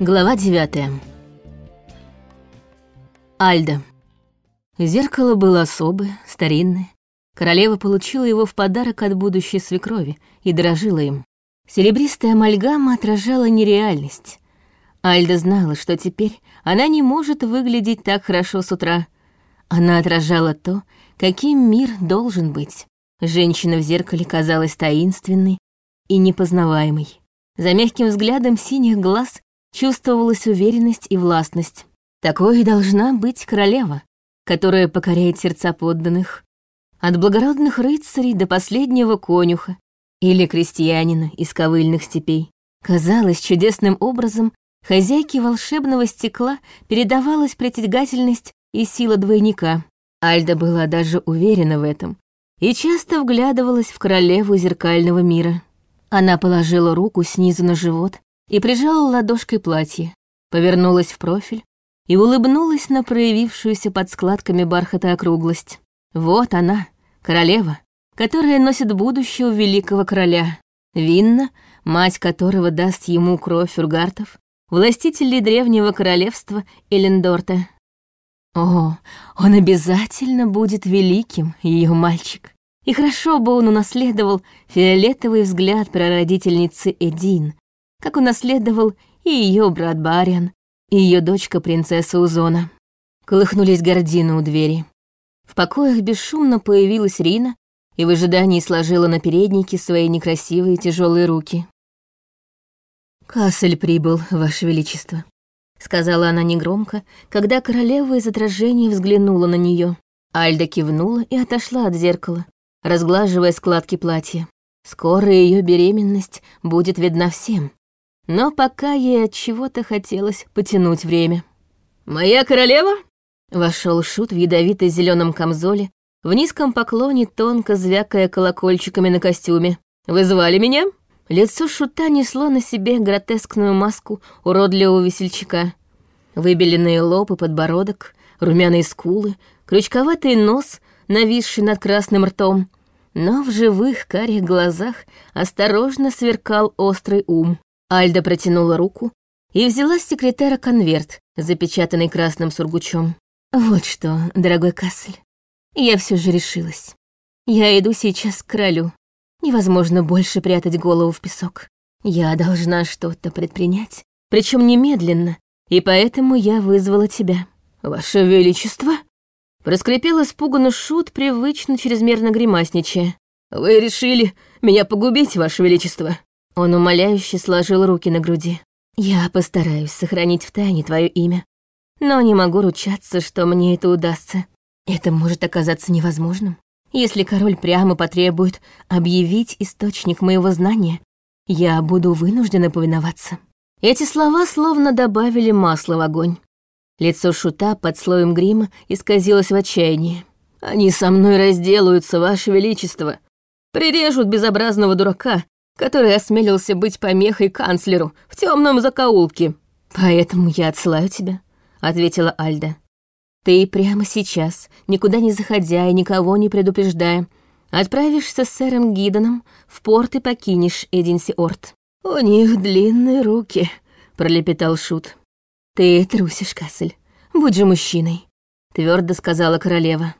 Глава девятая. Альда. Зеркало было особое, старинное. Королева получила его в подарок от будущей свекрови и дорожила им. Серебристая амальгама отражала нереальность. Альда знала, что теперь она не может выглядеть так хорошо с утра. Она отражала то, каким мир должен быть. Женщина в зеркале казалась таинственной и непознаваемой. За мягким взглядом синих глаз чувствовалась уверенность и властность. Такой и должна быть королева, которая покоряет сердца подданных, от благородных рыцарей до последнего конюха или крестьянина из ковыльных степей. Казалось, чудесным образом хозяйке волшебного стекла передавалась притягательность и сила двойника. Альда была даже уверена в этом и часто вглядывалась в королеву зеркального мира. Она положила руку снизу на живот и прижала ладошкой платье, повернулась в профиль и улыбнулась на проявившуюся под складками бархата округлость. Вот она, королева, которая носит будущего великого короля. Винна, мать которого даст ему кровь ургартов, властителей древнего королевства Элендорта. О, он обязательно будет великим, ее мальчик. И хорошо бы он унаследовал фиолетовый взгляд прародительницы Эдин, как унаследовал и ее брат Бариан, и ее дочка принцесса Узона. Колыхнулись гордины у двери. В покоях бесшумно появилась Рина и в ожидании сложила на переднике свои некрасивые тяжелые руки. «Кассель прибыл, Ваше Величество», — сказала она негромко, когда королева из отражения взглянула на нее. Альда кивнула и отошла от зеркала, разглаживая складки платья. Скоро ее беременность будет видна всем. Но пока ей от чего-то хотелось потянуть время. «Моя королева?» Вошел шут в ядовито зеленом камзоле, в низком поклоне, тонко звякая колокольчиками на костюме. «Вы звали меня?» Лицо шута несло на себе гротескную маску уродливого весельчака. Выбеленные лоб и подбородок, румяные скулы, крючковатый нос, нависший над красным ртом, но в живых карих глазах осторожно сверкал острый ум. Альда протянула руку и взяла с секретера конверт, запечатанный красным сургучом. «Вот что, дорогой Кассель, я все же решилась. Я иду сейчас к королю. Невозможно больше прятать голову в песок. Я должна что-то предпринять, причем немедленно, и поэтому я вызвала тебя. Ваше Величество?» Проскрипел испуганно шут, привычно чрезмерно гримасничая. «Вы решили меня погубить, Ваше Величество?» Он умоляюще сложил руки на груди. «Я постараюсь сохранить в тайне твое имя, но не могу ручаться, что мне это удастся. Это может оказаться невозможным. Если король прямо потребует объявить источник моего знания, я буду вынуждена повиноваться». Эти слова словно добавили масла в огонь. Лицо шута под слоем грима исказилось в отчаянии. «Они со мной разделаются, Ваше Величество. Прирежут безобразного дурака, который осмелился быть помехой канцлеру в темном закоулке. Поэтому я отсылаю тебя», — ответила Альда. «Ты прямо сейчас, никуда не заходя и никого не предупреждая, отправишься с сэром Гидоном в порт и покинешь Эдинси-Орт». «У них длинные руки», — пролепетал Шут. «Ты трусишь, Кассель. Будь же мужчиной», — твердо сказала королева.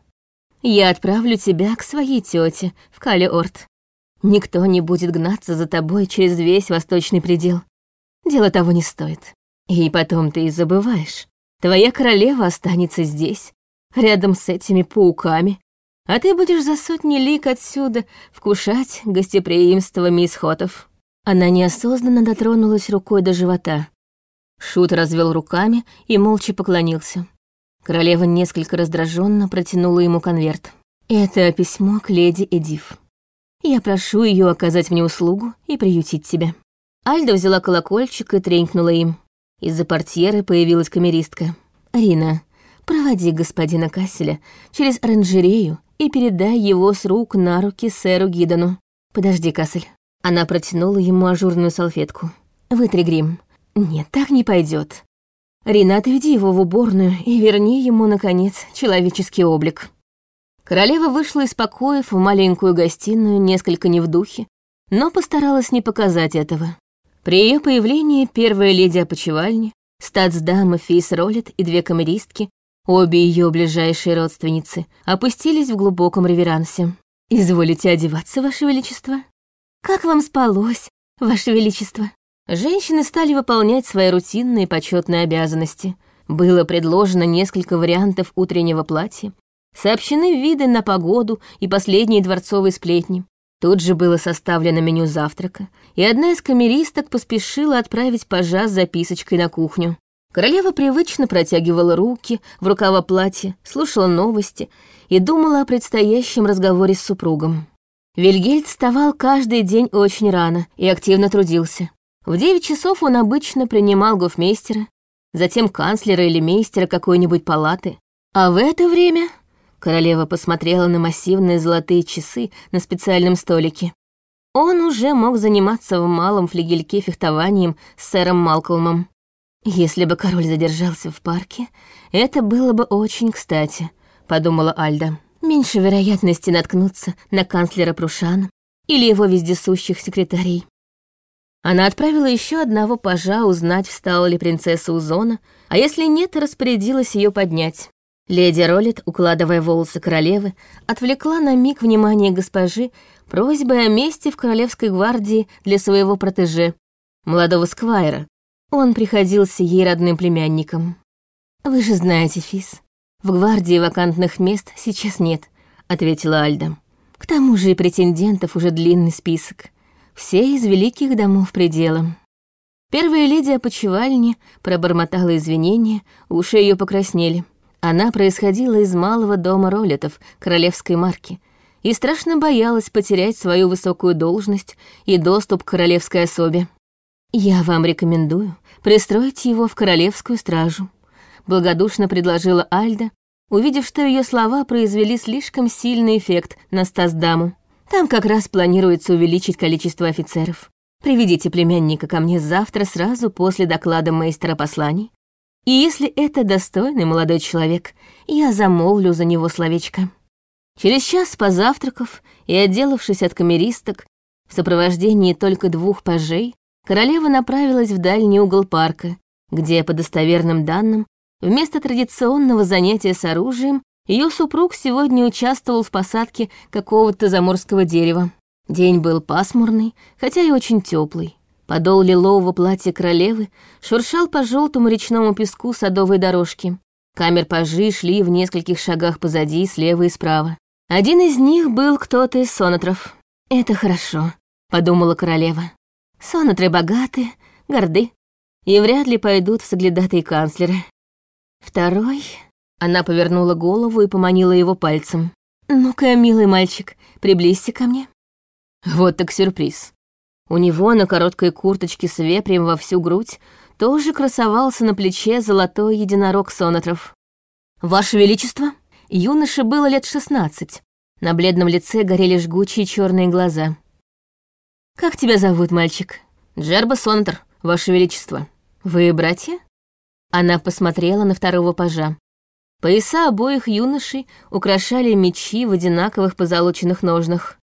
«Я отправлю тебя к своей тете в Калиорт. Никто не будет гнаться за тобой через весь восточный предел. Дело того не стоит. И потом ты и забываешь. Твоя королева останется здесь, рядом с этими пауками, а ты будешь за сотни лик отсюда вкушать гостеприимство мисс Хотов». Она неосознанно дотронулась рукой до живота. Шут развел руками и молча поклонился. Королева несколько раздраженно протянула ему конверт. «Это письмо к леди Эдив. Я прошу ее оказать мне услугу и приютить тебя». Альда взяла колокольчик и тренькнула им. Из-за портьеры появилась камеристка. «Рина, проводи господина Касселя через оранжерею и передай его с рук на руки сэру Гидону. Подожди, Кассель». Она протянула ему ажурную салфетку. «Вытри грим. Нет, так не пойдет. Рина, отведи его в уборную и верни ему, наконец, человеческий облик. Королева вышла из покоев в маленькую гостиную, несколько не в духе, но постаралась не показать этого. При ее появлении первая леди опочивальни, статсдама Фейс Роллет и две камеристки, обе ее ближайшие родственницы, опустились в глубоком реверансе. «Изволите одеваться, Ваше Величество?» «Как вам спалось, Ваше Величество?» Женщины стали выполнять свои рутинные почетные обязанности. Было предложено несколько вариантов утреннего платья, сообщены виды на погоду и последние дворцовые сплетни. Тут же было составлено меню завтрака, и одна из камеристок поспешила отправить пажа с записочкой на кухню. Королева привычно протягивала руки в рукава платья, слушала новости и думала о предстоящем разговоре с супругом. Вильгельд вставал каждый день очень рано и активно трудился. В девять часов он обычно принимал гофмейстера, затем канцлера или мейстера какой-нибудь палаты. А в это время королева посмотрела на массивные золотые часы на специальном столике. Он уже мог заниматься в малом флигельке фехтованием с сэром Малколмом. Если бы король задержался в парке, это было бы очень кстати, подумала Альда. Меньше вероятности наткнуться на канцлера Прушана или его вездесущих секретарей. Она отправила еще одного пажа узнать, встала ли принцесса у зона, а если нет, распорядилась ее поднять. Леди Роллет, укладывая волосы королевы, отвлекла на миг внимание госпожи просьбой о месте в королевской гвардии для своего протеже, молодого сквайра. Он приходился ей родным племянником. «Вы же знаете, Фис, в гвардии вакантных мест сейчас нет», — ответила Альда. «К тому же и претендентов уже длинный список. Все из великих домов предела. Первая леди опочивальни пробормотала извинения, уши ее покраснели. Она происходила из малого дома ролетов королевской марки и страшно боялась потерять свою высокую должность и доступ к королевской особе. «Я вам рекомендую пристроить его в королевскую стражу», благодушно предложила Альда, увидев, что ее слова произвели слишком сильный эффект на Стасдаму. Там как раз планируется увеличить количество офицеров. Приведите племянника ко мне завтра сразу после доклада мейстера посланий. И если это достойный молодой человек, я замолвлю за него словечко. Через час позавтракав и отделавшись от камеристок, в сопровождении только двух пажей, королева направилась в дальний угол парка, где, по достоверным данным, вместо традиционного занятия с оружием ее супруг сегодня участвовал в посадке какого-то заморского дерева. День был пасмурный, хотя и очень теплый. Подол лилового платья королевы шуршал по желтому речному песку садовой дорожки. Камер пажи шли в нескольких шагах позади, слева и справа. Один из них был кто-то из сонатров. «Это хорошо», — подумала королева. «Сонатры богаты, горды, и вряд ли пойдут в соглядатые канцлеры. Второй она повернула голову и поманила его пальцем. «Ну-ка, милый мальчик, приблизься ко мне». Вот так сюрприз. У него на короткой курточке с вепрем во всю грудь тоже красовался на плече золотой единорог сонатров. «Ваше Величество!» Юноше было лет шестнадцать. На бледном лице горели жгучие черные глаза. «Как тебя зовут, мальчик?» «Джерба Сонатор, Ваше Величество». «Вы братья?» Она посмотрела на второго пажа. Пояса обоих юношей украшали мечи в одинаковых позолоченных ножнах.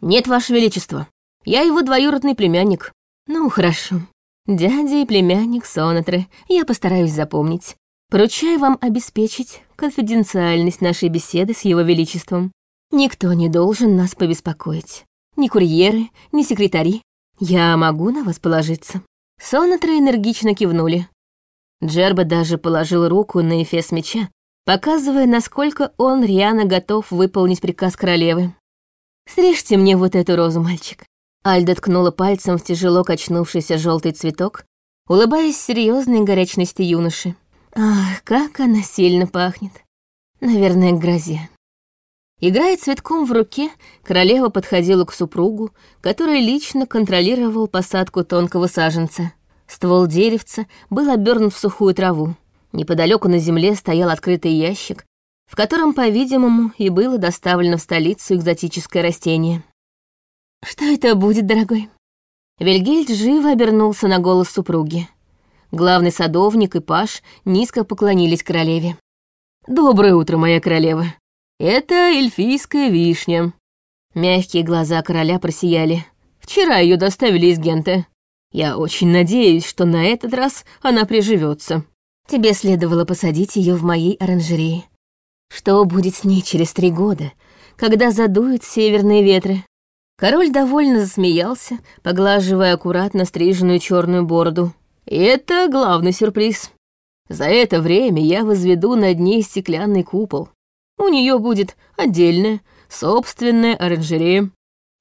«Нет, Ваше Величество, я его двоюродный племянник». «Ну, хорошо. Дядя и племянник Сонатры, я постараюсь запомнить. Поручаю вам обеспечить конфиденциальность нашей беседы с Его Величеством. Никто не должен нас побеспокоить. Ни курьеры, ни секретари. Я могу на вас положиться». Сонатры энергично кивнули. Джерба даже положил руку на эфес меча, показывая, насколько он рьяно готов выполнить приказ королевы. «Срежьте мне вот эту розу, мальчик». Альда ткнула пальцем в тяжело качнувшийся желтый цветок, улыбаясь серьезной горячности юноши. «Ах, как она сильно пахнет! Наверное, к грозе». Играя цветком в руке, королева подходила к супругу, который лично контролировал посадку тонкого саженца. Ствол деревца был обернут в сухую траву. Неподалеку на земле стоял открытый ящик, в котором, по-видимому, и было доставлено в столицу экзотическое растение. «Что это будет, дорогой?» Вильгельд живо обернулся на голос супруги. Главный садовник и паш низко поклонились королеве. «Доброе утро, моя королева. Это эльфийская вишня». Мягкие глаза короля просияли. «Вчера ее доставили из Гента. Я очень надеюсь, что на этот раз она приживется. Тебе следовало посадить ее в моей оранжерее. Что будет с ней через три года, когда задуют северные ветры? Король довольно засмеялся, поглаживая аккуратно стриженную черную бороду. Это главный сюрприз. За это время я возведу над ней стеклянный купол. У нее будет отдельная, собственная оранжерея.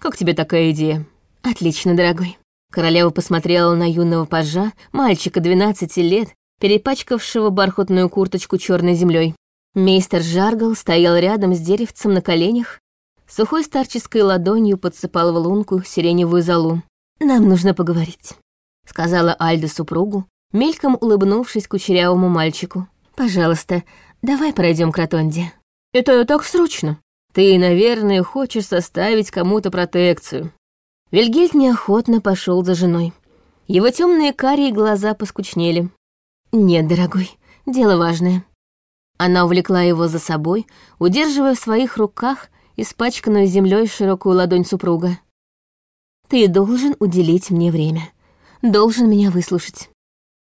Как тебе такая идея? Отлично, дорогой. Королева посмотрела на юного пажа, мальчика 12 лет, перепачкавшего бархатную курточку черной землей. Мейстер Жаргал стоял рядом с деревцем на коленях Сухой старческой ладонью подсыпал в лунку сиреневую золу. «Нам нужно поговорить», — сказала Альда супругу, мельком улыбнувшись кучерявому мальчику. «Пожалуйста, давай пройдем к ротонде». «Это так срочно. Ты, наверное, хочешь составить кому-то протекцию». Вильгельд неохотно пошел за женой. Его темные карие глаза поскучнели. «Нет, дорогой, дело важное». Она увлекла его за собой, удерживая в своих руках испачканную землей широкую ладонь супруга. «Ты должен уделить мне время. Должен меня выслушать».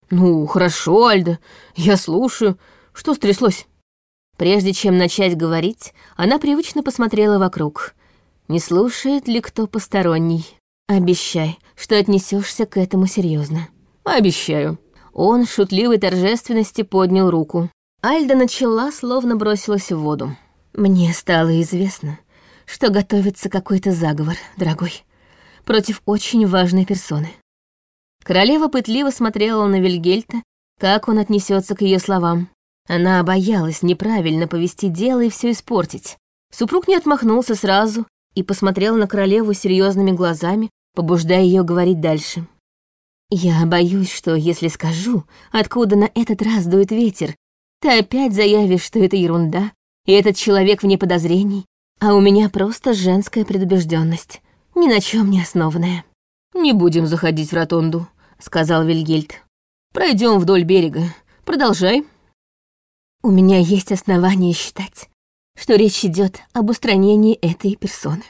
«Ну, хорошо, Альда, я слушаю. Что стряслось?» Прежде чем начать говорить, она привычно посмотрела вокруг. Не слушает ли кто посторонний? Обещай, что отнесешься к этому серьезно. Обещаю. Он в шутливой торжественности поднял руку. Альда начала, словно бросилась в воду. Мне стало известно, что готовится какой-то заговор, дорогой, против очень важной персоны. Королева пытливо смотрела на Вильгельта, как он отнесется к ее словам. Она боялась неправильно повести дело и все испортить. Супруг не отмахнулся сразу и посмотрел на королеву серьезными глазами, побуждая ее говорить дальше. «Я боюсь, что если скажу, откуда на этот раз дует ветер, ты опять заявишь, что это ерунда, и этот человек вне подозрений, а у меня просто женская предубежденность, ни на чем не основанная. «Не будем заходить в ротонду», — сказал Вильгельд. Пройдем вдоль берега. Продолжай». «У меня есть основания считать, что речь идет об устранении этой персоны,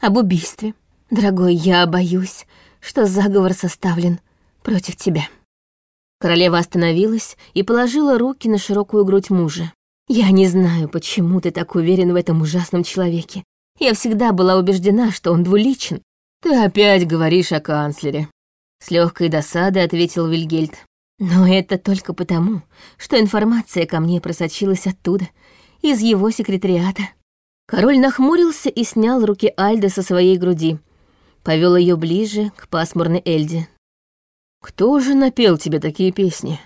об убийстве. Дорогой, я боюсь, что заговор составлен против тебя». Королева остановилась и положила руки на широкую грудь мужа. Я не знаю, почему ты так уверен в этом ужасном человеке. Я всегда была убеждена, что он двуличен. Ты опять говоришь о канцлере. С легкой досадой ответил Вильгельд. Но это только потому, что информация ко мне просочилась оттуда, из его секретариата. Король нахмурился и снял руки Альды со своей груди. Повел ее ближе к пасмурной Эльде. «Кто же напел тебе такие песни?»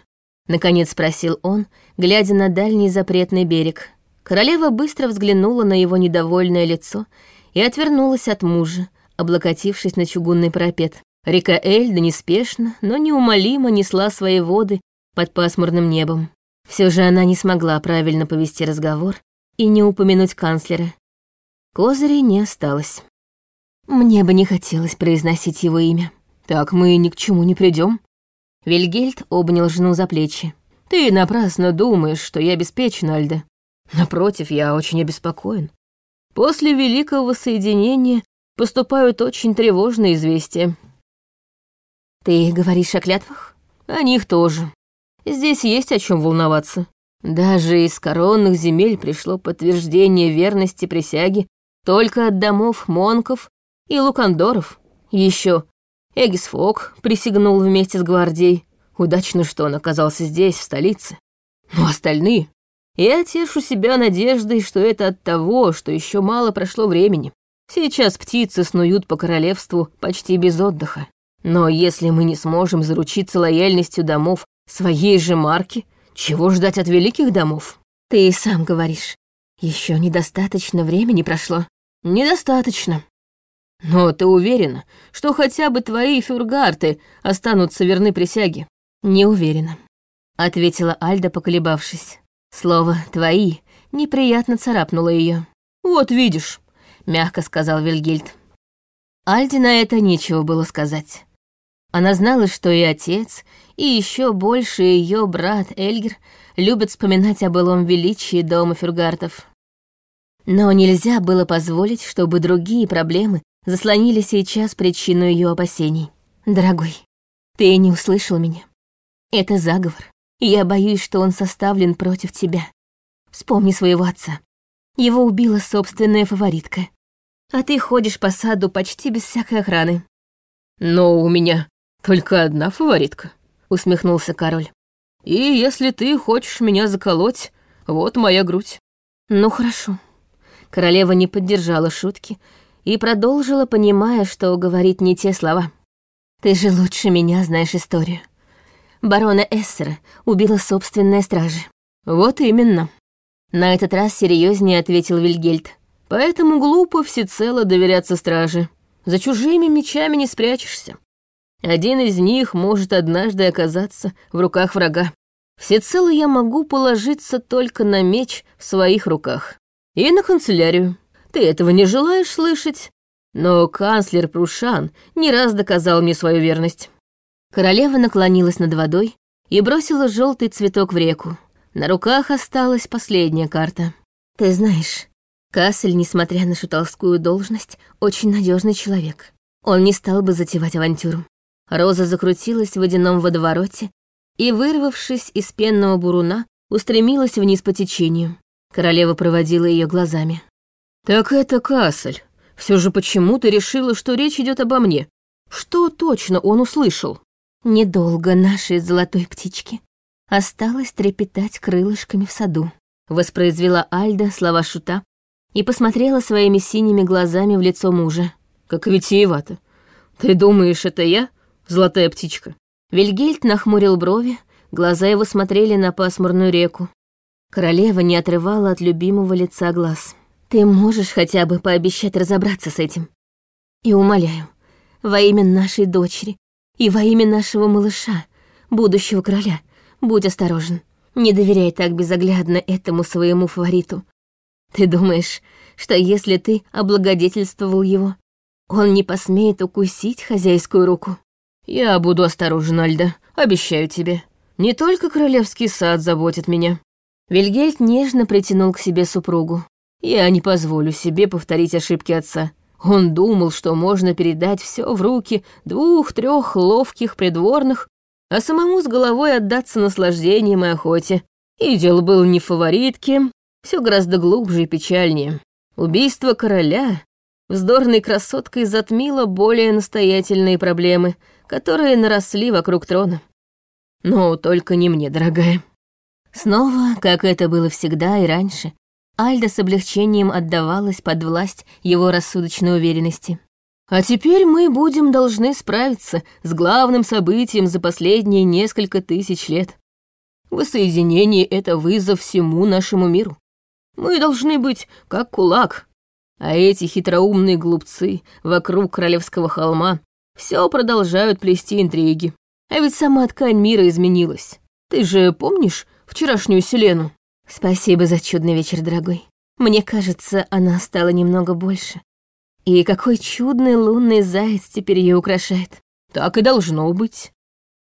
Наконец спросил он, глядя на дальний запретный берег. Королева быстро взглянула на его недовольное лицо и отвернулась от мужа, облокотившись на чугунный парапет. Река Эльда неспешно, но неумолимо несла свои воды под пасмурным небом. Все же она не смогла правильно повести разговор и не упомянуть канцлера. Козырей не осталось. Мне бы не хотелось произносить его имя. Так мы ни к чему не придем, Вильгельд обнял жену за плечи. «Ты напрасно думаешь, что я обеспечен, Альда. Напротив, я очень обеспокоен. После Великого Воссоединения поступают очень тревожные известия». «Ты говоришь о клятвах?» «О них тоже. Здесь есть о чем волноваться. Даже из коронных земель пришло подтверждение верности присяги только от домов Монков и Лукандоров. Еще Эгисфок присягнул вместе с гвардией. Удачно, что он оказался здесь, в столице. Но остальные... Я тешу себя надеждой, что это от того, что еще мало прошло времени. Сейчас птицы снуют по королевству почти без отдыха. Но если мы не сможем заручиться лояльностью домов своей же марки, чего ждать от великих домов? Ты и сам говоришь, еще недостаточно времени прошло. Недостаточно. Но ты уверена, что хотя бы твои фюргарты останутся верны присяге? Не уверена, ответила Альда, поколебавшись. Слово «твои» неприятно царапнуло ее. Вот видишь, мягко сказал Вильгельд. Альде на это нечего было сказать. Она знала, что и отец, и еще больше ее брат Эльгер любят вспоминать о былом величии дома фюргартов. Но нельзя было позволить, чтобы другие проблемы заслонили сейчас причину ее опасений. «Дорогой, Ты не услышал меня. Это заговор, и я боюсь, что он составлен против тебя. Вспомни своего отца. Его убила собственная фаворитка. А ты ходишь по саду почти без всякой охраны. Но у меня только одна фаворитка, усмехнулся король. И если ты хочешь меня заколоть, вот моя грудь. Ну хорошо. Королева не поддержала шутки и продолжила, понимая, что говорит не те слова. Ты же лучше меня знаешь историю. Барона Эссера убила собственная стража. Вот именно. На этот раз серьезнее ответил Вильгельд. Поэтому глупо всецело доверяться страже. За чужими мечами не спрячешься. Один из них может однажды оказаться в руках врага. Всецело я могу положиться только на меч в своих руках. И на канцелярию. Ты этого не желаешь слышать? Но канцлер Прушан не раз доказал мне свою верность. Королева наклонилась над водой и бросила желтый цветок в реку. На руках осталась последняя карта. Ты знаешь, Кассель, несмотря на шутовскую должность, очень надежный человек. Он не стал бы затевать авантюру. Роза закрутилась в водяном водовороте и, вырвавшись из пенного буруна, устремилась вниз по течению. Королева проводила ее глазами. «Так это Кассель. Все же почему ты решила, что речь идет обо мне? Что точно он услышал?» «Недолго нашей золотой птички. Осталось трепетать крылышками в саду», — воспроизвела Альда слова шута и посмотрела своими синими глазами в лицо мужа. «Как витиевато. Ты думаешь, это я, золотая птичка?» Вильгельд нахмурил брови, глаза его смотрели на пасмурную реку. Королева не отрывала от любимого лица глаз. «Ты можешь хотя бы пообещать разобраться с этим? И умоляю, во имя нашей дочери и во имя нашего малыша, будущего короля, будь осторожен. Не доверяй так безоглядно этому своему фавориту. Ты думаешь, что если ты облагодетельствовал его, он не посмеет укусить хозяйскую руку?» «Я буду осторожен, Альда, обещаю тебе. Не только королевский сад заботит меня». Вильгельд нежно притянул к себе супругу. «Я не позволю себе повторить ошибки отца. Он думал, что можно передать все в руки двух-трех ловких придворных, а самому с головой отдаться наслаждениям и охоте. И дело было не в фаворитке, все гораздо глубже и печальнее. Убийство короля вздорной красоткой затмило более настоятельные проблемы, которые наросли вокруг трона. Но только не мне, дорогая. Снова, как это было всегда и раньше, Альда с облегчением отдавалась под власть его рассудочной уверенности. А теперь мы будем должны справиться с главным событием за последние несколько тысяч лет. Воссоединение — это вызов всему нашему миру. Мы должны быть как кулак, а эти хитроумные глупцы вокруг Королевского холма все продолжают плести интриги. А ведь сама ткань мира изменилась. Ты же помнишь вчерашнюю Селену? Спасибо за чудный вечер, дорогой. Мне кажется, она стала немного больше. И какой чудный лунный заяц теперь ее украшает. Так и должно быть.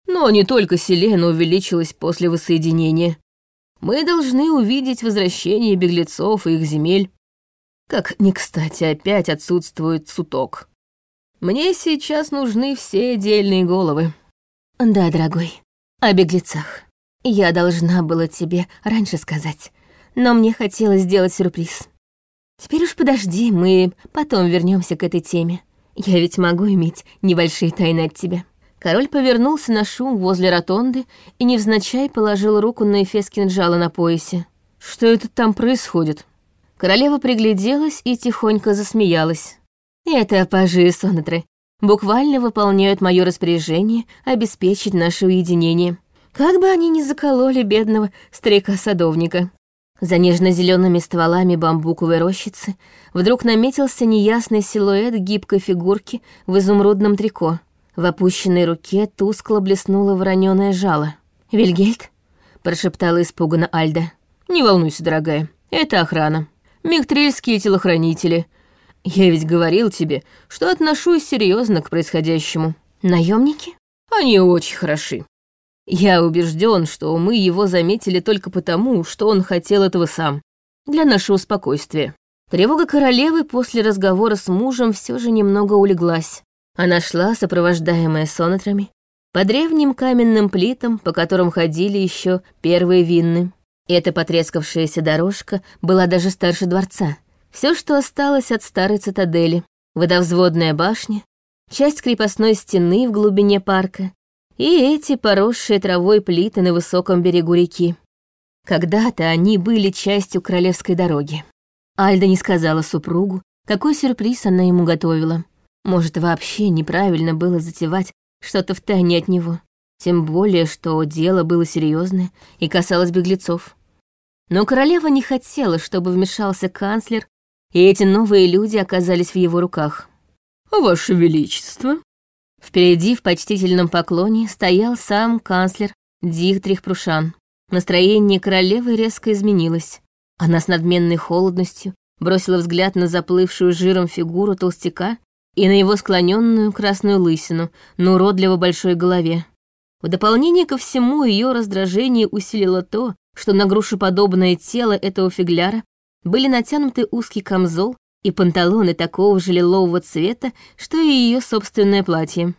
Но не только Селена увеличилась после воссоединения. Мы должны увидеть возвращение беглецов и их земель. Как не кстати опять отсутствует суток. Мне сейчас нужны все дельные головы. Да, дорогой, о беглецах. Я должна была тебе раньше сказать, но мне хотелось сделать сюрприз. Теперь уж подожди, мы потом вернемся к этой теме. Я ведь могу иметь небольшие тайны от тебя. Король повернулся на шум возле ротонды и невзначай положил руку на эфес кинжала на поясе. «Что это там происходит?» Королева пригляделась и тихонько засмеялась. Это пажи Сонатры. Буквально выполняют мое распоряжение обеспечить наше уединение. Как бы они ни закололи бедного старика-садовника. За нежно-зелеными стволами бамбуковой рощицы вдруг наметился неясный силуэт гибкой фигурки в изумрудном трико. В опущенной руке тускло блеснуло воронёное жало. «Вильгельд?» — прошептала испуганно Альда. «Не волнуйся, дорогая, это охрана. Мигтрильские телохранители, я ведь говорил тебе, что отношусь серьезно к происходящему. Наемники? Они очень хороши. Я убежден, что мы его заметили только потому, что он хотел этого сам. Для нашего спокойствия. Тревога королевы после разговора с мужем все же немного улеглась. Она шла, сопровождаемая сонатрами, по древним каменным плитам, по которым ходили еще первые винны. Эта потрескавшаяся дорожка была даже старше дворца. Все, что осталось от старой цитадели. Водовзводная башня, часть крепостной стены в глубине парка и эти поросшие травой плиты на высоком берегу реки. Когда-то они были частью королевской дороги. Альда не сказала супругу, какой сюрприз она ему готовила. Может, вообще неправильно было затевать что-то в тайне от него. Тем более, что дело было серьезное и касалось беглецов. Но королева не хотела, чтобы вмешался канцлер, и эти новые люди оказались в его руках. «Ваше Величество!» Впереди в почтительном поклоне стоял сам канцлер Дихтрих Прушан. Настроение королевы резко изменилось. Она с надменной холодностью бросила взгляд на заплывшую жиром фигуру толстяка и на его склоненную красную лысину на уродливо большой голове. В дополнение ко всему ее раздражение усилило то, что на грушеподобное тело этого фигляра были натянуты узкий камзол и панталоны такого же лилового цвета, что и ее собственное платье.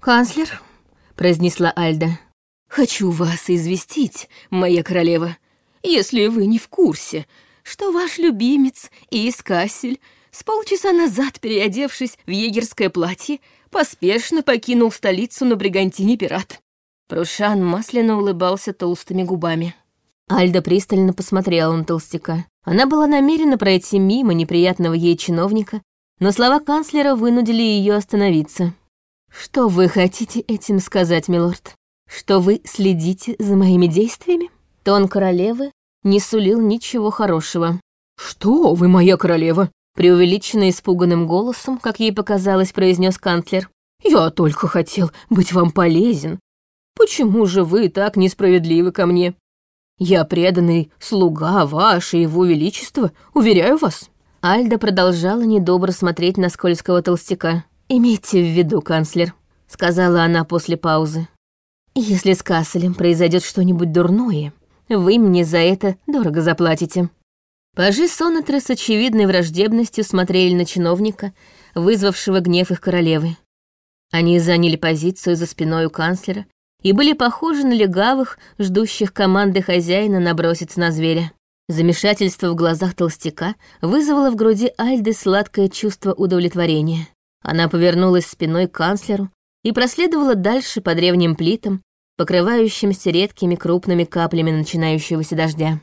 «Канцлер», — произнесла Альда, — «хочу вас известить, моя королева, если вы не в курсе, что ваш любимец Искасель с полчаса назад, переодевшись в егерское платье, поспешно покинул столицу на бригантине пират. Прушан масляно улыбался толстыми губами. Альда пристально посмотрела на толстяка. Она была намерена пройти мимо неприятного ей чиновника, но слова канцлера вынудили ее остановиться. «Что вы хотите этим сказать, милорд? Что вы следите за моими действиями?» Тон королевы не сулил ничего хорошего. «Что вы, моя королева?» преувеличенно испуганным голосом, как ей показалось, произнес канцлер. «Я только хотел быть вам полезен. Почему же вы так несправедливы ко мне? Я преданный слуга ваш и его величества, уверяю вас». Альда продолжала недобро смотреть на скользкого толстяка. «Имейте в виду, канцлер», — сказала она после паузы. «Если с Касселем произойдет что-нибудь дурное, вы мне за это дорого заплатите». Пажи Сонатры с очевидной враждебностью смотрели на чиновника, вызвавшего гнев их королевы. Они заняли позицию за спиной у канцлера и были похожи на легавых, ждущих команды хозяина наброситься на зверя. Замешательство в глазах толстяка вызвало в груди Альды сладкое чувство удовлетворения. Она повернулась спиной к канцлеру и проследовала дальше по древним плитам, покрывающимся редкими крупными каплями начинающегося дождя.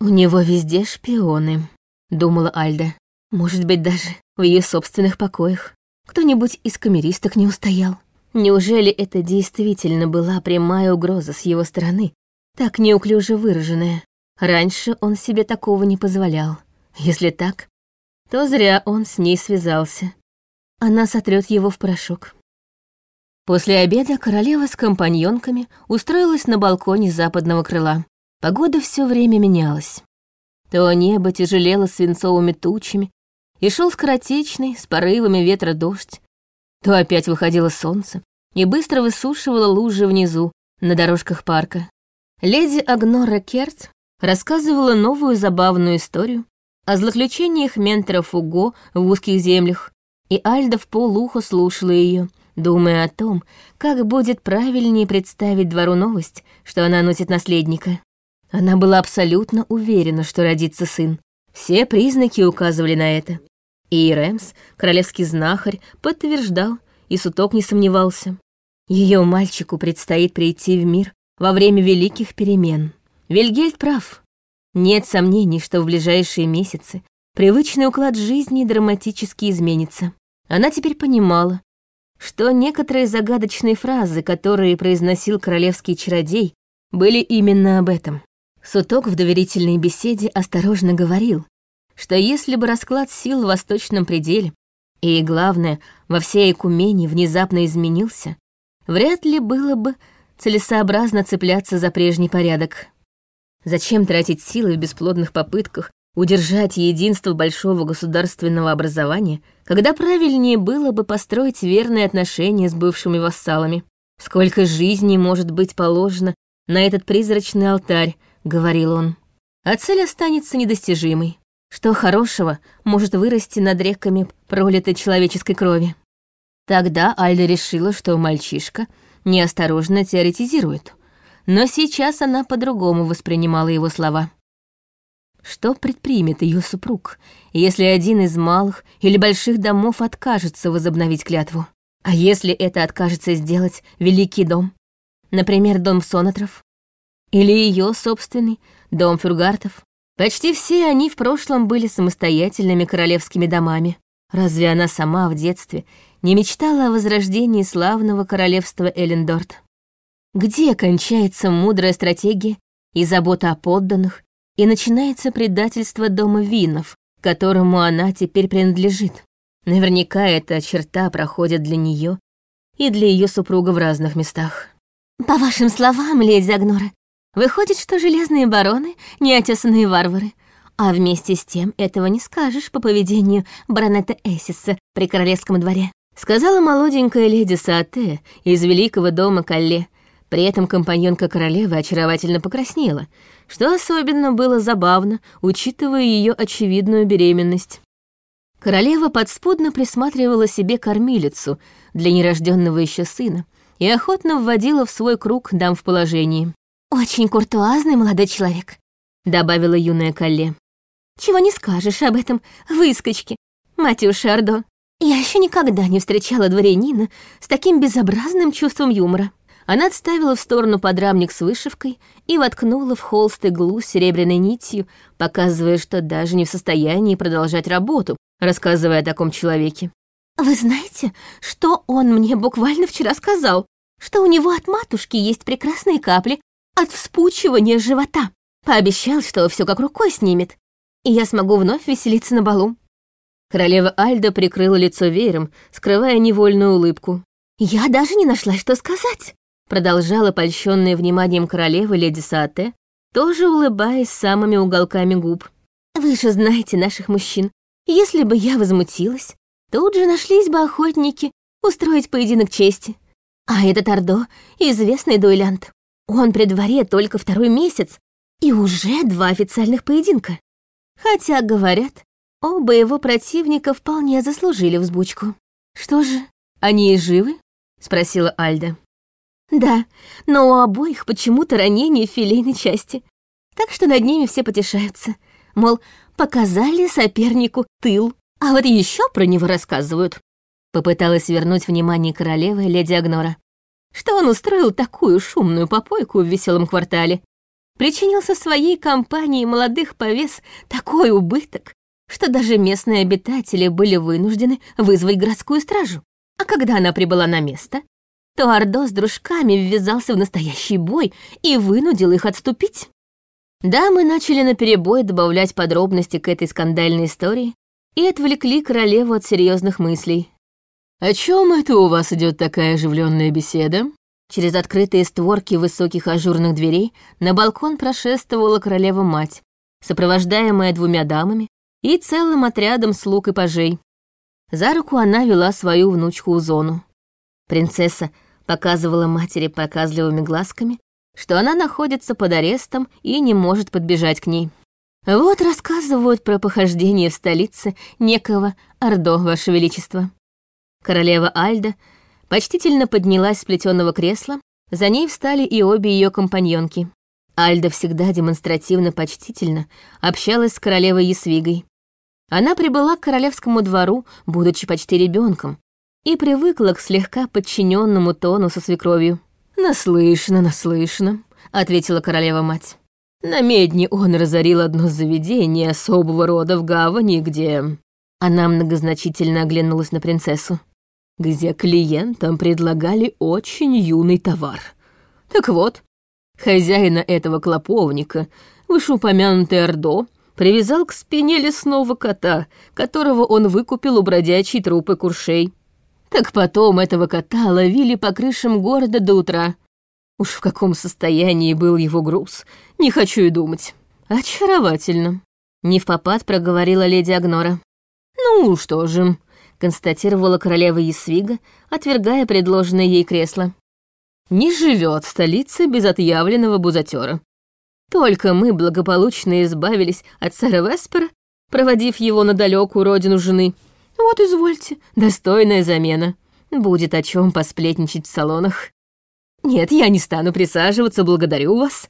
«У него везде шпионы», — думала Альда. «Может быть, даже в ее собственных покоях. Кто-нибудь из камеристок не устоял. Неужели это действительно была прямая угроза с его стороны, так неуклюже выраженная? Раньше он себе такого не позволял. Если так, то зря он с ней связался. Она сотрет его в порошок». После обеда королева с компаньонками устроилась на балконе западного крыла. Погода все время менялась. То небо тяжелело свинцовыми тучами, и шел скоротечный, с порывами ветра дождь, то опять выходило солнце и быстро высушивало лужи внизу, на дорожках парка. Леди Агнора Керт рассказывала новую забавную историю о злоключениях ментора Фуго в узких землях, и Альда в полухо слушала ее, думая о том, как будет правильнее представить двору новость, что она носит наследника. Она была абсолютно уверена, что родится сын. Все признаки указывали на это. И Рэмс, королевский знахарь, подтверждал, и Суток не сомневался. Ее мальчику предстоит прийти в мир во время великих перемен. Вильгельд прав. Нет сомнений, что в ближайшие месяцы привычный уклад жизни драматически изменится. Она теперь понимала, что некоторые загадочные фразы, которые произносил королевский чародей, были именно об этом. Суток в доверительной беседе осторожно говорил, что если бы расклад сил в восточном пределе и, главное, во всей Экумене внезапно изменился, вряд ли было бы целесообразно цепляться за прежний порядок. Зачем тратить силы в бесплодных попытках удержать единство большого государственного образования, когда правильнее было бы построить верные отношения с бывшими вассалами? Сколько жизней может быть положено на этот призрачный алтарь, — говорил он, — а цель останется недостижимой. Что хорошего может вырасти над реками пролитой человеческой крови? Тогда Альда решила, что мальчишка неосторожно теоретизирует. Но сейчас она по-другому воспринимала его слова. Что предпримет ее супруг, если один из малых или больших домов откажется возобновить клятву? А если это откажется сделать великий дом? Например, дом Сонатров? Или ее собственный, дом Фюргартов? Почти все они в прошлом были самостоятельными королевскими домами. Разве она сама в детстве не мечтала о возрождении славного королевства Эллендорт? Где кончается мудрая стратегия и забота о подданных, и начинается предательство дома Винов, которому она теперь принадлежит? Наверняка эта черта проходит для нее и для ее супруга в разных местах. «По вашим словам, леди Агнора, выходит, что железные бароны — неотесанные варвары, а вместе с тем этого не скажешь по поведению баронета Эссиса при королевском дворе», сказала молоденькая леди Саате из великого дома Калле. При этом компаньонка королевы очаровательно покраснела, что особенно было забавно, учитывая ее очевидную беременность. Королева подспудно присматривала себе кормилицу для нерожденного еще сына и охотно вводила в свой круг дам в положении. «Очень куртуазный молодой человек», — добавила юная Калле. «Чего не скажешь об этом выскочке, Матью Шардо. Я еще никогда не встречала дворянина с таким безобразным чувством юмора». Она отставила в сторону подрамник с вышивкой и воткнула в холст иглу серебряной нитью, показывая, что даже не в состоянии продолжать работу, рассказывая о таком человеке. «Вы знаете, что он мне буквально вчера сказал? Что у него от матушки есть прекрасные капли от вспучивания живота. Пообещал, что все как рукой снимет, и я смогу вновь веселиться на балу». Королева Альда прикрыла лицо веером, скрывая невольную улыбку. «Я даже не нашла, что сказать продолжала польщенная вниманием королевы леди Саате, тоже улыбаясь самыми уголками губ. «Вы же знаете наших мужчин. Если бы я возмутилась, тут же нашлись бы охотники устроить поединок чести. А этот Ордо — известный дуэлянт. Он при дворе только второй месяц, и уже два официальных поединка. Хотя, говорят, оба его противника вполне заслужили взбучку. Что же, они и живы?» — спросила Альда. Да, но у обоих почему-то ранения в филейной части. Так что над ними все потешаются. Мол, показали сопернику тыл, а вот еще про него рассказывают. Попыталась вернуть внимание королевы леди Агнора. Что он устроил такую шумную попойку в веселом квартале. Причинил со своей компанией молодых повес такой убыток, что даже местные обитатели были вынуждены вызвать городскую стражу. А когда она прибыла на место, то Ордо с дружками ввязался в настоящий бой и вынудил их отступить. Да, мы начали наперебой добавлять подробности к этой скандальной истории и отвлекли королеву от серьезных мыслей. «О чем это у вас идет такая оживленная беседа?» Через открытые створки высоких ажурных дверей на балкон прошествовала королева-мать, сопровождаемая двумя дамами и целым отрядом слуг и пажей. За руку она вела свою внучку Узону. Принцесса показывала матери проказливыми глазками, что она находится под арестом и не может подбежать к ней. Вот рассказывают про похождение в столице некого Ордо, Ваше Величество. Королева Альда почтительно поднялась с плетеного кресла, за ней встали и обе ее компаньонки. Альда всегда демонстративно почтительно общалась с королевой Ясвигой. Она прибыла к королевскому двору, будучи почти ребенком, и привыкла к слегка подчиненному тону со свекровью. «Наслышно, наслышно», — ответила королева-мать. «На медне он разорил одно заведение особого рода в гавани, где...» Она многозначительно оглянулась на принцессу. «Где клиентам предлагали очень юный товар. Так вот, хозяина этого клоповника, вышеупомянутый Ордо, привязал к спине лесного кота, которого он выкупил у бродячей трупы куршей. Так потом этого кота ловили по крышам города до утра. Уж в каком состоянии был его груз, не хочу и думать. Очаровательно. Не в попад проговорила леди Агнора. Ну что же, констатировала королева Есвига, отвергая предложенное ей кресло. Не живет столица без отъявленного бузатера. Только мы благополучно избавились от сэра Веспера, проводив его на далекую родину жены, вот, извольте, достойная замена. Будет о чем посплетничать в салонах. Нет, я не стану присаживаться, благодарю вас.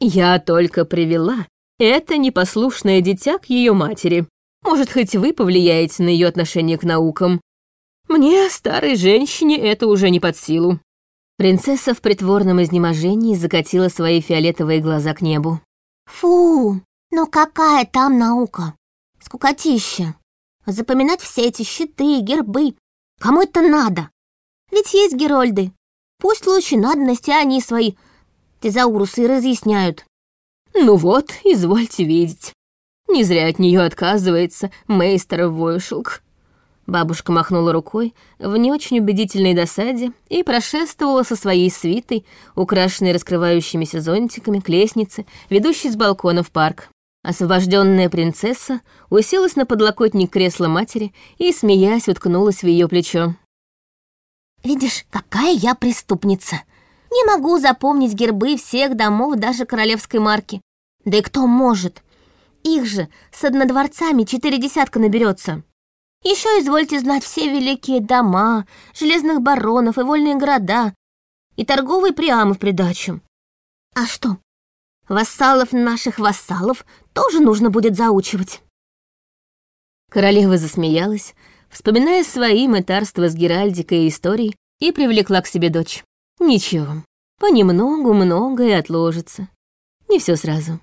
Я только привела это непослушное дитя к ее матери. Может, хоть вы повлияете на ее отношение к наукам. Мне, старой женщине, это уже не под силу». Принцесса в притворном изнеможении закатила свои фиолетовые глаза к небу. «Фу, ну какая там наука? Скукотища. Запоминать все эти щиты, гербы. Кому это надо? Ведь есть герольды. Пусть лучше надобности они свои тезаурусы разъясняют». «Ну вот, извольте видеть. Не зря от нее отказывается мейстер Войшелк. Бабушка махнула рукой в не очень убедительной досаде и прошествовала со своей свитой, украшенной раскрывающимися зонтиками, к лестнице, ведущей с балкона в парк. Освобожденная принцесса уселась на подлокотник кресла матери и, смеясь, уткнулась в ее плечо. «Видишь, какая я преступница! Не могу запомнить гербы всех домов даже королевской марки. Да и кто может? Их же с однодворцами четыре десятка наберется. Еще извольте знать все великие дома, железных баронов и вольные города, и торговые приамы в придачу. А что, вассалов наших вассалов тоже нужно будет заучивать. Королева засмеялась, вспоминая свои мытарства с Геральдикой и историей, и привлекла к себе дочь. Ничего, понемногу многое отложится. Не все сразу.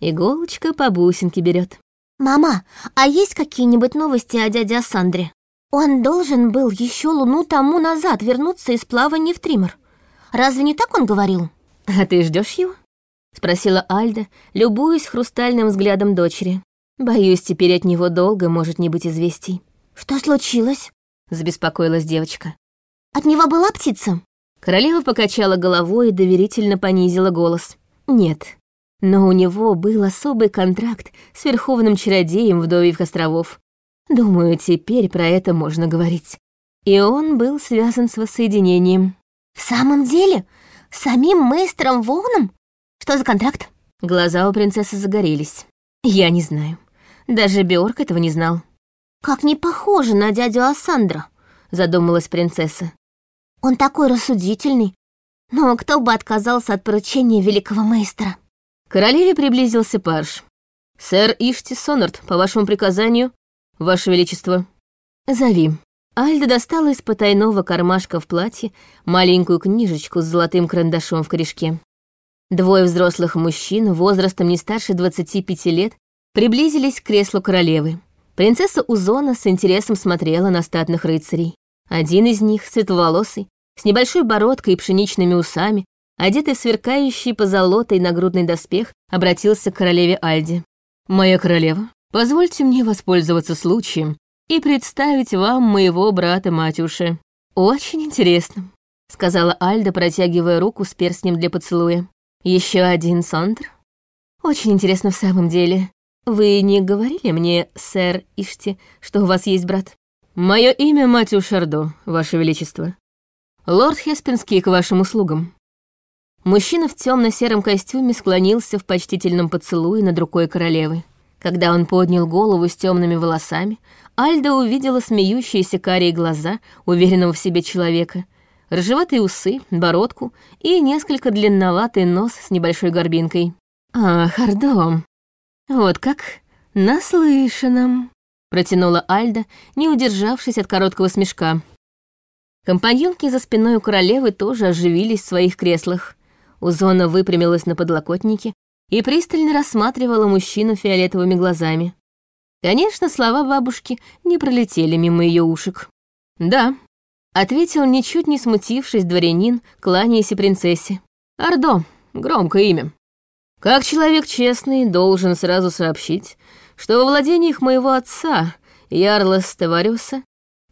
Иголочка по бусинке берет. «Мама, а есть какие-нибудь новости о дяде Ассандре? Он должен был еще луну тому назад вернуться из плавания в Тримор. Разве не так он говорил?» «А ты ждешь его?» — спросила Альда, любуясь хрустальным взглядом дочери. «Боюсь, теперь от него долго может не быть известий». «Что случилось?» — забеспокоилась девочка. «От него была птица?» Королева покачала головой и доверительно понизила голос. «Нет, но у него был особый контракт с Верховным Чародеем Вдовьих островов. Думаю, теперь про это можно говорить. И он был связан с воссоединением. «В самом деле? С самим мэйстером Воуном? Что за контракт?» Глаза у принцессы загорелись. «Я не знаю. Даже Бёрк этого не знал». «Как не похоже на дядю Ассандра», — задумалась принцесса. «Он такой рассудительный. Но кто бы отказался от поручения великого мейстера?» Королеве приблизился Парш. «Сэр Ишти Сонарт, по вашему приказанию, ваше величество». «Зови». Альда достала из потайного кармашка в платье маленькую книжечку с золотым карандашом в корешке. Двое взрослых мужчин, возрастом не старше 25 лет, приблизились к креслу королевы. Принцесса Узона с интересом смотрела на статных рыцарей. Один из них, светловолосый, с небольшой бородкой и пшеничными усами, одетый в сверкающий позолотой нагрудный доспех, обратился к королеве Альде. «Моя королева, позвольте мне воспользоваться случаем и представить вам моего брата-матюши. Очень интересно», — сказала Альда, протягивая руку с перстнем для поцелуя. Еще один Сондр? Очень интересно в самом деле. Вы не говорили мне, сэр Ишти, что у вас есть брат? Мое имя Матю Шардо, ваше величество. Лорд Хеспинский к вашим услугам. Мужчина в темно-сером костюме склонился в почтительном поцелуе над рукой королевы. Когда он поднял голову с темными волосами, Альда увидела смеющиеся карие глаза уверенного в себе человека, рыжеватые усы, бородку и несколько длинноватый нос с небольшой горбинкой. «А, Хардом, вот как наслышанном», — протянула Альда, не удержавшись от короткого смешка. Компаньонки за спиной у королевы тоже оживились в своих креслах. Узона выпрямилась на подлокотнике и пристально рассматривала мужчину фиолетовыми глазами. Конечно, слова бабушки не пролетели мимо ее ушек. «Да», — ответил, ничуть не смутившись дворянин, кланяясь принцессе. «Ордо, громкое имя. Как человек честный, должен сразу сообщить, что во владениях моего отца, Ярла Ставариуса,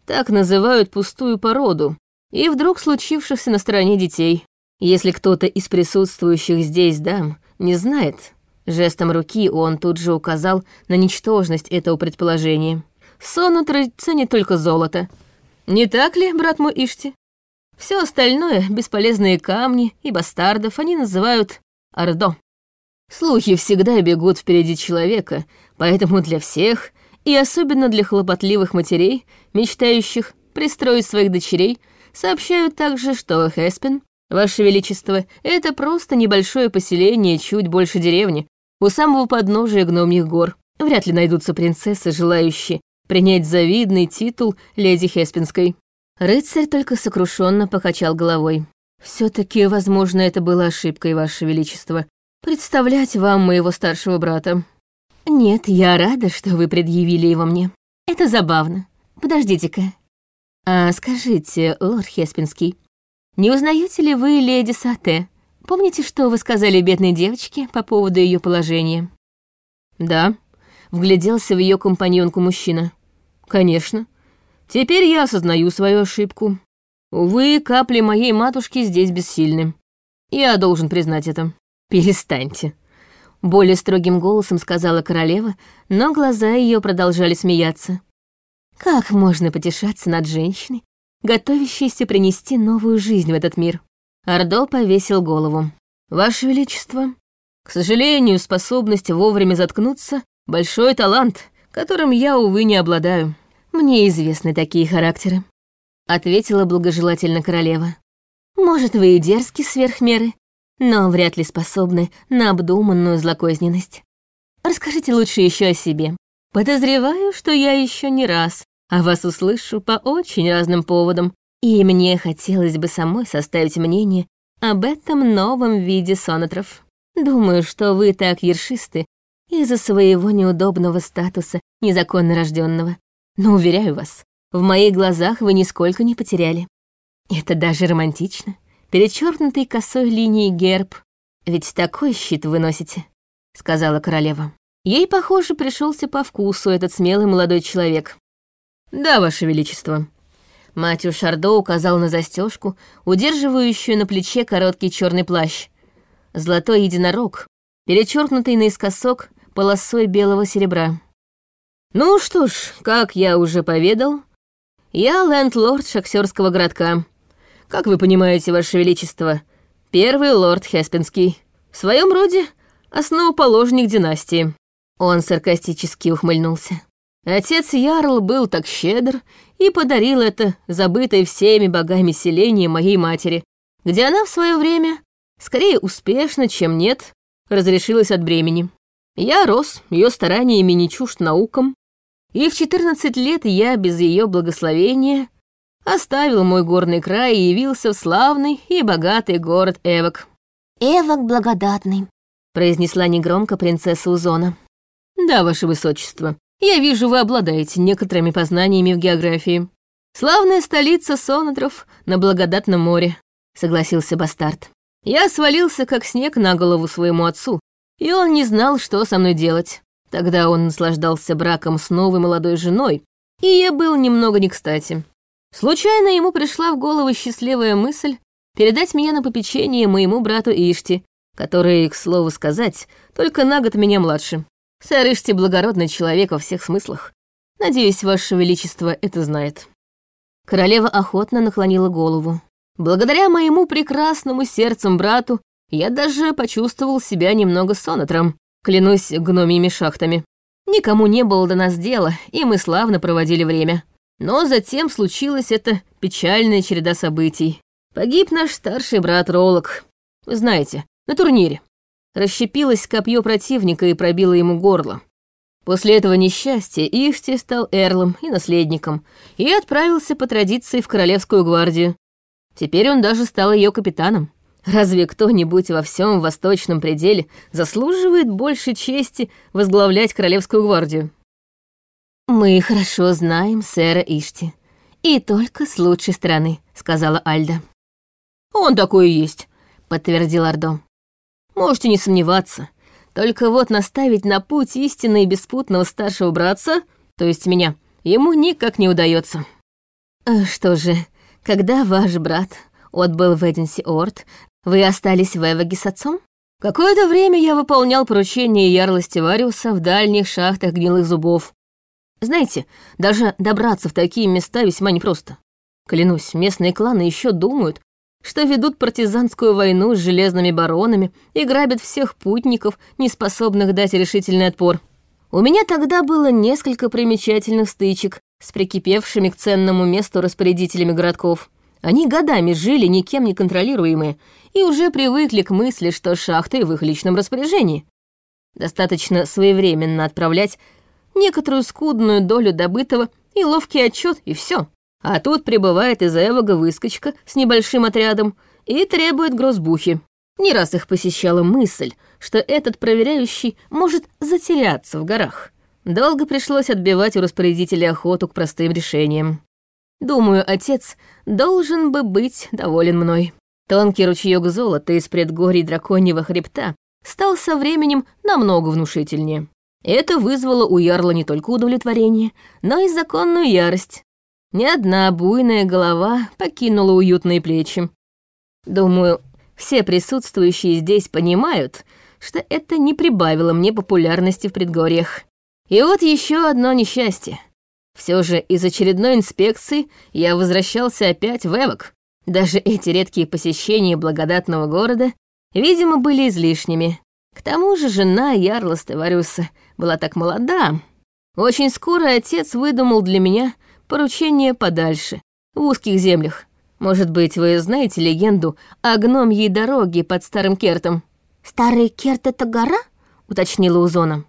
так называют пустую породу, и вдруг случившихся на стороне детей. Если кто-то из присутствующих здесь дам не знает, жестом руки он тут же указал на ничтожность этого предположения. Сону ценит только золото. Не так ли, брат мой Ишти? Все остальное, бесполезные камни и бастардов, они называют Ордо. Слухи всегда бегут впереди человека, поэтому для всех, и особенно для хлопотливых матерей, мечтающих пристроить своих дочерей, сообщают также, что Хеспин Ваше Величество, это просто небольшое поселение, чуть больше деревни, у самого подножия гномьих гор. Вряд ли найдутся принцессы, желающие принять завидный титул леди Хеспинской. Рыцарь только сокрушенно покачал головой. все таки возможно, это была ошибкой, Ваше Величество, представлять вам моего старшего брата. Нет, я рада, что вы предъявили его мне. Это забавно. Подождите-ка. А скажите, лорд Хеспинский, не узнаете ли вы леди Сате? Помните, что вы сказали бедной девочке по поводу ее положения? Да, вгляделся в ее компаньонку мужчина. Конечно. Теперь я осознаю свою ошибку. Увы, капли моей матушки здесь бессильны. Я должен признать это. Перестаньте. Более строгим голосом сказала королева, но глаза ее продолжали смеяться. Как можно потешаться над женщиной, готовящейся принести новую жизнь в этот мир. Ордо повесил голову. «Ваше Величество, к сожалению, способность вовремя заткнуться — большой талант, которым я, увы, не обладаю». «Мне известны такие характеры», — ответила благожелательно королева. «Может, вы и дерзки сверх меры, но вряд ли способны на обдуманную злокозненность. Расскажите лучше еще о себе. Подозреваю, что я еще не раз а вас услышу по очень разным поводам, и мне хотелось бы самой составить мнение об этом новом виде сонатров. Думаю, что вы так ершисты из-за своего неудобного статуса незаконно рожденного. Но уверяю вас, в моих глазах вы нисколько не потеряли. Это даже романтично. Перечеркнутый косой линией герб. Ведь такой щит вы носите, сказала королева. Ей, похоже, пришелся по вкусу этот смелый молодой человек. «Да, Ваше Величество». Матью Шардо указал на застежку, удерживающую на плече короткий черный плащ. Золотой единорог, перечеркнутый наискосок полосой белого серебра. «Ну что ж, как я уже поведал, я ленд-лорд шахтерского городка. Как вы понимаете, Ваше Величество, первый лорд Хеспинский. В своем роде основоположник династии». Он саркастически ухмыльнулся. Отец Ярл был так щедр и подарил это забытой всеми богами селение моей матери, где она в свое время, скорее успешно, чем нет, разрешилась от бремени. Я рос, ее стараниями не чужд наукам, и в 14 лет я без ее благословения оставил мой горный край и явился в славный и богатый город Эвок. «Эвок благодатный», — произнесла негромко принцесса Узона. «Да, ваше высочество», я вижу, вы обладаете некоторыми познаниями в географии. Славная столица Сонатров на благодатном море», — согласился бастард. «Я свалился, как снег, на голову своему отцу, и он не знал, что со мной делать. Тогда он наслаждался браком с новой молодой женой, и я был немного не кстати. Случайно ему пришла в голову счастливая мысль передать меня на попечение моему брату Ишти, который, к слову сказать, только на год меня младше. Сэр Ишти благородный человек во всех смыслах. Надеюсь, Ваше Величество это знает». Королева охотно наклонила голову. «Благодаря моему прекрасному сердцем брату я даже почувствовал себя немного сонатром, клянусь гномьими шахтами. Никому не было до нас дела, и мы славно проводили время. Но затем случилась эта печальная череда событий. Погиб наш старший брат Ролок. Вы знаете, на турнире. Расщепилось копье противника и пробило ему горло. После этого несчастья Ишти стал эрлом и наследником и отправился по традиции в Королевскую гвардию. Теперь он даже стал ее капитаном. Разве кто-нибудь во всем восточном пределе заслуживает больше чести возглавлять Королевскую гвардию? «Мы хорошо знаем сэра Ишти. И только с лучшей стороны», — сказала Альда. «Он такой и есть», — подтвердил Ордо. Можете не сомневаться. Только вот наставить на путь истинно и беспутного старшего братца, то есть меня, ему никак не удается. А что же, когда ваш брат отбыл в Эдинси Орд, вы остались в Эвоге с отцом? Какое-то время я выполнял поручения ярлости Вариуса в дальних шахтах гнилых зубов. Знаете, даже добраться в такие места весьма непросто. Клянусь, местные кланы еще думают, что ведут партизанскую войну с железными баронами и грабят всех путников, не способных дать решительный отпор. У меня тогда было несколько примечательных стычек с прикипевшими к ценному месту распорядителями городков. Они годами жили никем не контролируемые и уже привыкли к мысли, что шахты в их личном распоряжении. Достаточно своевременно отправлять некоторую скудную долю добытого и ловкий отчет, и все. А тут прибывает из Эвога выскочка с небольшим отрядом и требует грозбухи. Не раз их посещала мысль, что этот проверяющий может затеряться в горах. Долго пришлось отбивать у распорядителя охоту к простым решениям. Думаю, отец должен бы быть доволен мной. Тонкий ручеёк золота из предгорий драконьего хребта стал со временем намного внушительнее. Это вызвало у Ярла не только удовлетворение, но и законную ярость. Ни одна буйная голова покинула уютные плечи. Думаю, все присутствующие здесь понимают, что это не прибавило мне популярности в предгорьях. И вот еще одно несчастье. Все же из очередной инспекции я возвращался опять в Эвок. Даже эти редкие посещения благодатного города, видимо, были излишними. К тому же жена Ярла Стевариуса была так молода. Очень скоро отец выдумал для меня поручение подальше, в узких землях. Может быть, вы знаете легенду о гномьей дороге под Старым Кертом? «Старый Керт — это гора?» — уточнила Узона.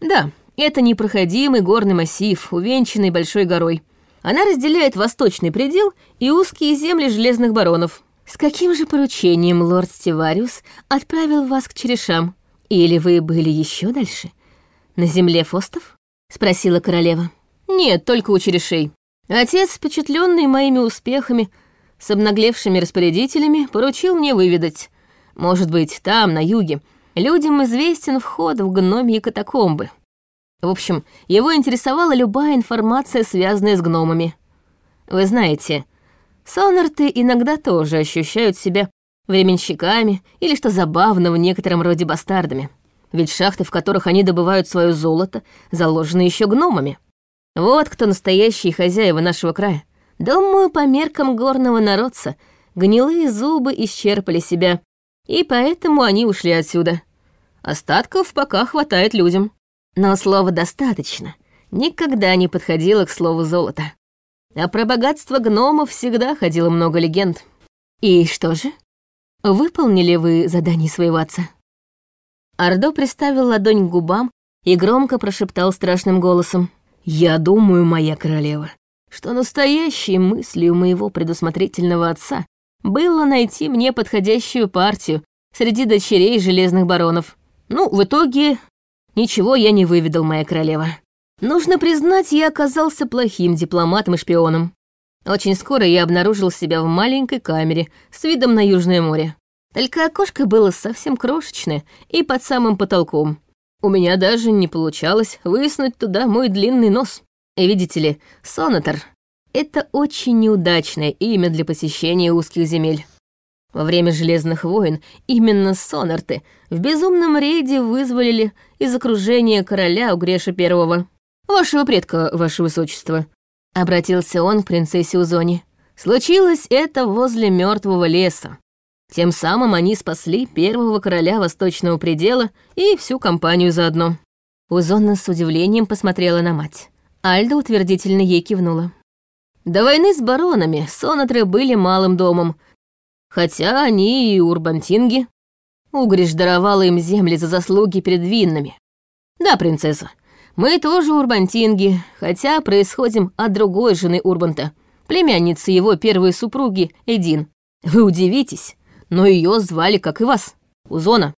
«Да, это непроходимый горный массив, увенчанный большой горой. Она разделяет восточный предел и узкие земли железных баронов. С каким же поручением лорд Стивариус отправил вас к черешам? Или вы были еще дальше? На земле Фостов? Спросила королева. Нет, только у черешей. Отец, впечатленный моими успехами, с обнаглевшими распорядителями, поручил мне выведать. Может быть, там, на юге, людям известен вход в гномьи катакомбы. В общем, его интересовала любая информация, связанная с гномами. Вы знаете, сонарты иногда тоже ощущают себя временщиками или, что забавно, в некотором роде бастардами. Ведь шахты, в которых они добывают свое золото, заложены еще гномами. Вот кто настоящие хозяева нашего края. Думаю, по меркам горного народца, гнилые зубы исчерпали себя, и поэтому они ушли отсюда. Остатков пока хватает людям. Но слова «достаточно» никогда не подходило к слову «золото». А про богатство гномов всегда ходило много легенд. И что же? Выполнили вы задание своего отца? Ордо приставил ладонь к губам и громко прошептал страшным голосом. «Я думаю, моя королева, что настоящей мыслью моего предусмотрительного отца было найти мне подходящую партию среди дочерей железных баронов. Ну, в итоге Ничего я не выведал, моя королева. Нужно признать, я оказался плохим дипломатом и шпионом. Очень скоро я обнаружил себя в маленькой камере с видом на Южное море. Только окошко было совсем крошечное и под самым потолком. У меня даже не получалось высунуть туда мой длинный нос. И видите ли, сонатор — это очень неудачное имя для посещения узких земель. Во время Железных войн именно Сонарты в безумном рейде вызволили из окружения короля Угреша Первого. «Вашего предка, ваше высочество», — обратился он к принцессе Узоне. «Случилось это возле мертвого леса. Тем самым они спасли первого короля Восточного предела и всю компанию заодно». Узона с удивлением посмотрела на мать. Альда утвердительно ей кивнула. До войны с баронами Сонатры были малым домом, Хотя они и урбантинги. Угриш даровала им земли за заслуги перед виннами. Да, принцесса, мы тоже урбантинги, хотя происходим от другой жены Урбанта, племянницы его первой супруги Эдин. Вы удивитесь, но ее звали, как и вас, Узона.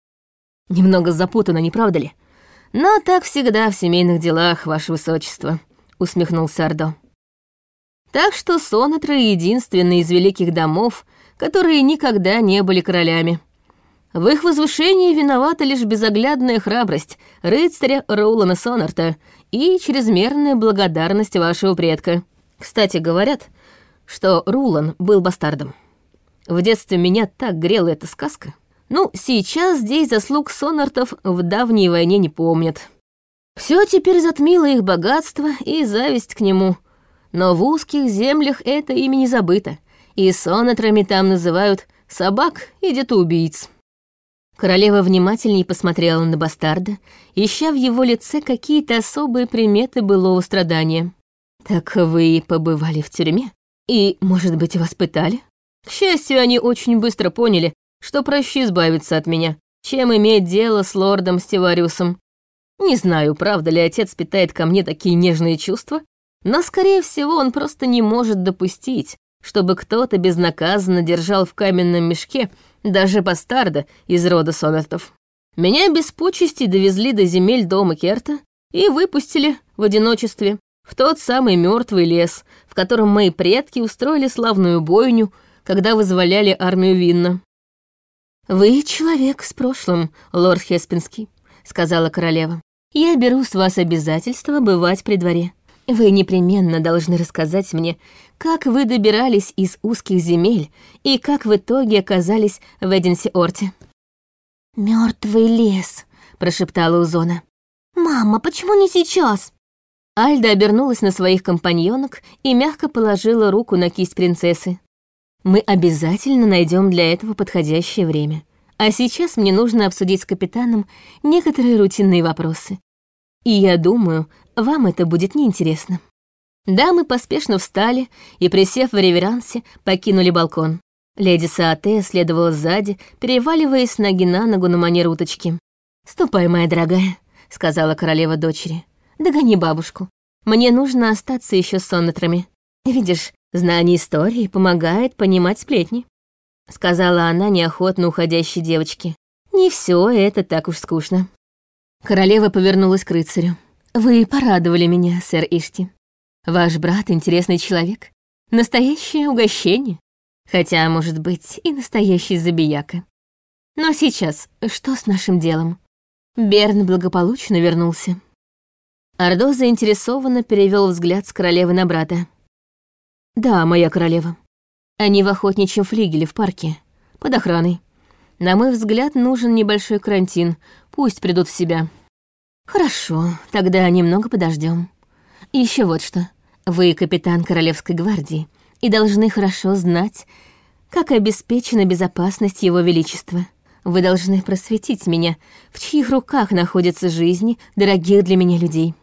Немного запутано, не правда ли? Но так всегда в семейных делах, ваше высочество, усмехнулся Ардо. Так что Сонатра единственный из великих домов, которые никогда не были королями. В их возвышении виновата лишь безоглядная храбрость рыцаря Роулана Сонарта и чрезмерная благодарность вашего предка. Кстати, говорят, что Рулан был бастардом. В детстве меня так грела эта сказка. Ну, сейчас здесь заслуг Сонартов в давней войне не помнят. Все теперь затмило их богатство и зависть к нему. Но в узких землях это имя не забыто — и сонатрами там называют собак и детоубийц. Королева внимательней посмотрела на бастарда, ища в его лице какие-то особые приметы былого страдания. «Так вы побывали в тюрьме?» И, может быть, вас пытали? К счастью, они очень быстро поняли, что проще избавиться от меня, чем иметь дело с лордом Стивариусом. Не знаю, правда ли отец питает ко мне такие нежные чувства, но, скорее всего, он просто не может допустить, чтобы кто-то безнаказанно держал в каменном мешке даже бастарда из рода Сомертов. Меня без почести довезли до земель дома Керта и выпустили в одиночестве в тот самый мертвый лес, в котором мои предки устроили славную бойню, когда вызволяли армию Винна. «Вы человек с прошлым, лорд Хеспинский», — сказала королева. «Я беру с вас обязательство бывать при дворе. Вы непременно должны рассказать мне, как вы добирались из узких земель и как в итоге оказались в Эдинсе-Орте». Мертвый лес», — прошептала Узона. «Мама, почему не сейчас?» Альда обернулась на своих компаньонок и мягко положила руку на кисть принцессы. «Мы обязательно найдем для этого подходящее время. А сейчас мне нужно обсудить с капитаном некоторые рутинные вопросы. И я думаю, вам это будет неинтересно». Дамы поспешно встали и, присев в реверансе, покинули балкон. Леди Саате следовала сзади, переваливаясь ноги на ногу на манер уточки. «Ступай, моя дорогая», — сказала королева дочери. Догони бабушку. Мне нужно остаться еще с соннатрами. Видишь, знание истории помогает понимать сплетни», — сказала она неохотно уходящей девочке. «Не все это так уж скучно». Королева повернулась к рыцарю. «Вы порадовали меня, сэр Ишти. Ваш брат — интересный человек. Настоящее угощение. Хотя, может быть, и настоящий забияка. Но сейчас что с нашим делом? Берн благополучно вернулся. Ордо заинтересованно перевел взгляд с королевы на брата. «Да, моя королева. Они в охотничьем флигеле в парке, под охраной. На мой взгляд, нужен небольшой карантин, пусть придут в себя». «Хорошо, тогда немного подождем. Еще вот что. Вы капитан Королевской гвардии и должны хорошо знать, как обеспечена безопасность Его Величества. Вы должны просветить меня, в чьих руках находятся жизни дорогих для меня людей».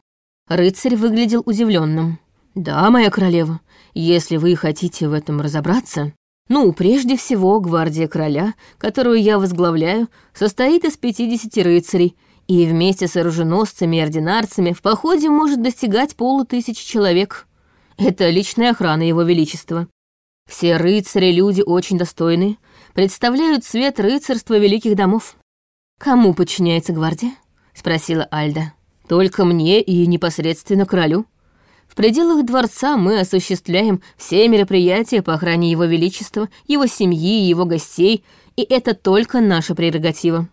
Рыцарь выглядел удивленным. «Да, моя королева, если вы хотите в этом разобраться...» Ну, прежде всего, гвардия короля, которую я возглавляю, состоит из 50 рыцарей, и вместе с оруженосцами и ординарцами в походе может достигать полутысячи человек. Это личная охрана его величества. Все рыцари — люди очень достойные, представляют свет рыцарства великих домов. «Кому подчиняется гвардия?» — спросила Альда. Только мне и непосредственно королю. Пределах дворца мы осуществляем все мероприятия по охране его величества, его семьи и его гостей, и это только наша прерогатива.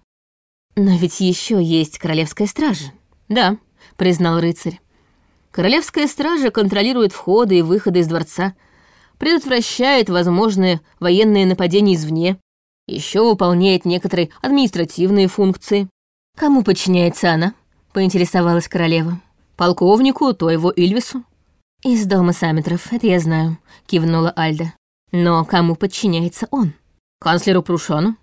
Но ведь еще есть королевская стража. Да, признал рыцарь. Королевская стража контролирует входы и выходы из дворца, предотвращает возможные военные нападения извне, еще выполняет некоторые административные функции. Кому подчиняется она? поинтересовалась королева. «Полковнику, то его Ильвису». «Из дома Саммитров, это я знаю», — кивнула Альда. «Но кому подчиняется он?» «Канцлеру Прушану».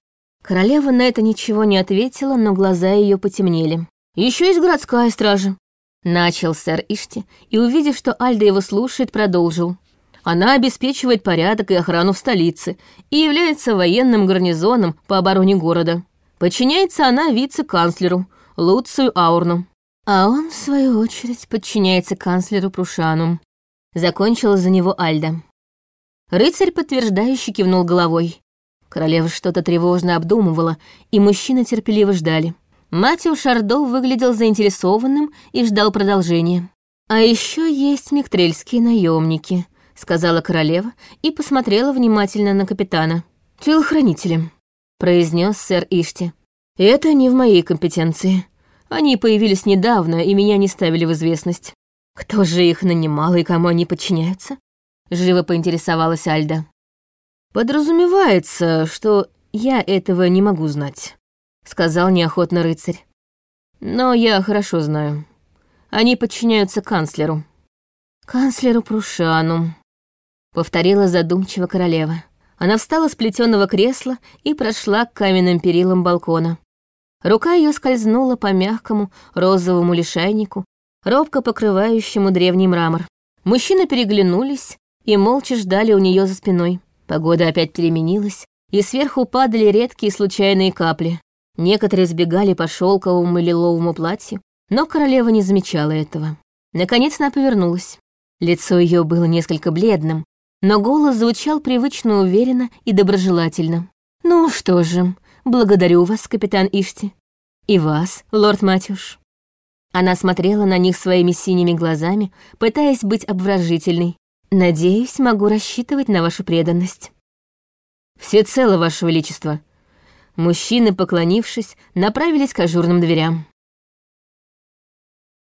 Королева на это ничего не ответила, но глаза ее потемнели. Еще есть городская стража». Начал сэр Ишти, и, увидев, что Альда его слушает, продолжил. Она обеспечивает порядок и охрану в столице и является военным гарнизоном по обороне города. Подчиняется она вице-канцлеру, Луцию Аурну. А он, в свою очередь, подчиняется канцлеру Прушану. Закончила за него Альда. Рыцарь подтверждающе кивнул головой. Королева что-то тревожно обдумывала, и мужчины терпеливо ждали. Матио Шардо выглядел заинтересованным и ждал продолжения. «А еще есть мектрельские наемники», — сказала королева и посмотрела внимательно на капитана. «Телохранители», — произнес сэр Ишти. Это не в моей компетенции. Они появились недавно, и меня не ставили в известность. Кто же их нанимал и кому они подчиняются? Живо поинтересовалась Альда. Подразумевается, что я этого не могу знать, сказал неохотно рыцарь. Но я хорошо знаю. Они подчиняются канцлеру. Канцлеру Прушану, повторила задумчиво королева. Она встала с плетеного кресла и прошла к каменным перилам балкона. Рука ее скользнула по мягкому розовому лишайнику, робко покрывающему древний мрамор. Мужчины переглянулись, и молча ждали у нее за спиной. Погода опять переменилась, и сверху падали редкие случайные капли. Некоторые сбегали по шелковому лиловому платью, но королева не замечала этого. Наконец она повернулась. Лицо ее было несколько бледным, но голос звучал привычно уверенно и доброжелательно. «Ну что же, благодарю вас, капитан Ишти. И вас, лорд Матюш». Она смотрела на них своими синими глазами, пытаясь быть обворожительной. «Надеюсь, могу рассчитывать на вашу преданность». «Всецело, ваше величество». Мужчины, поклонившись, направились к ажурным дверям.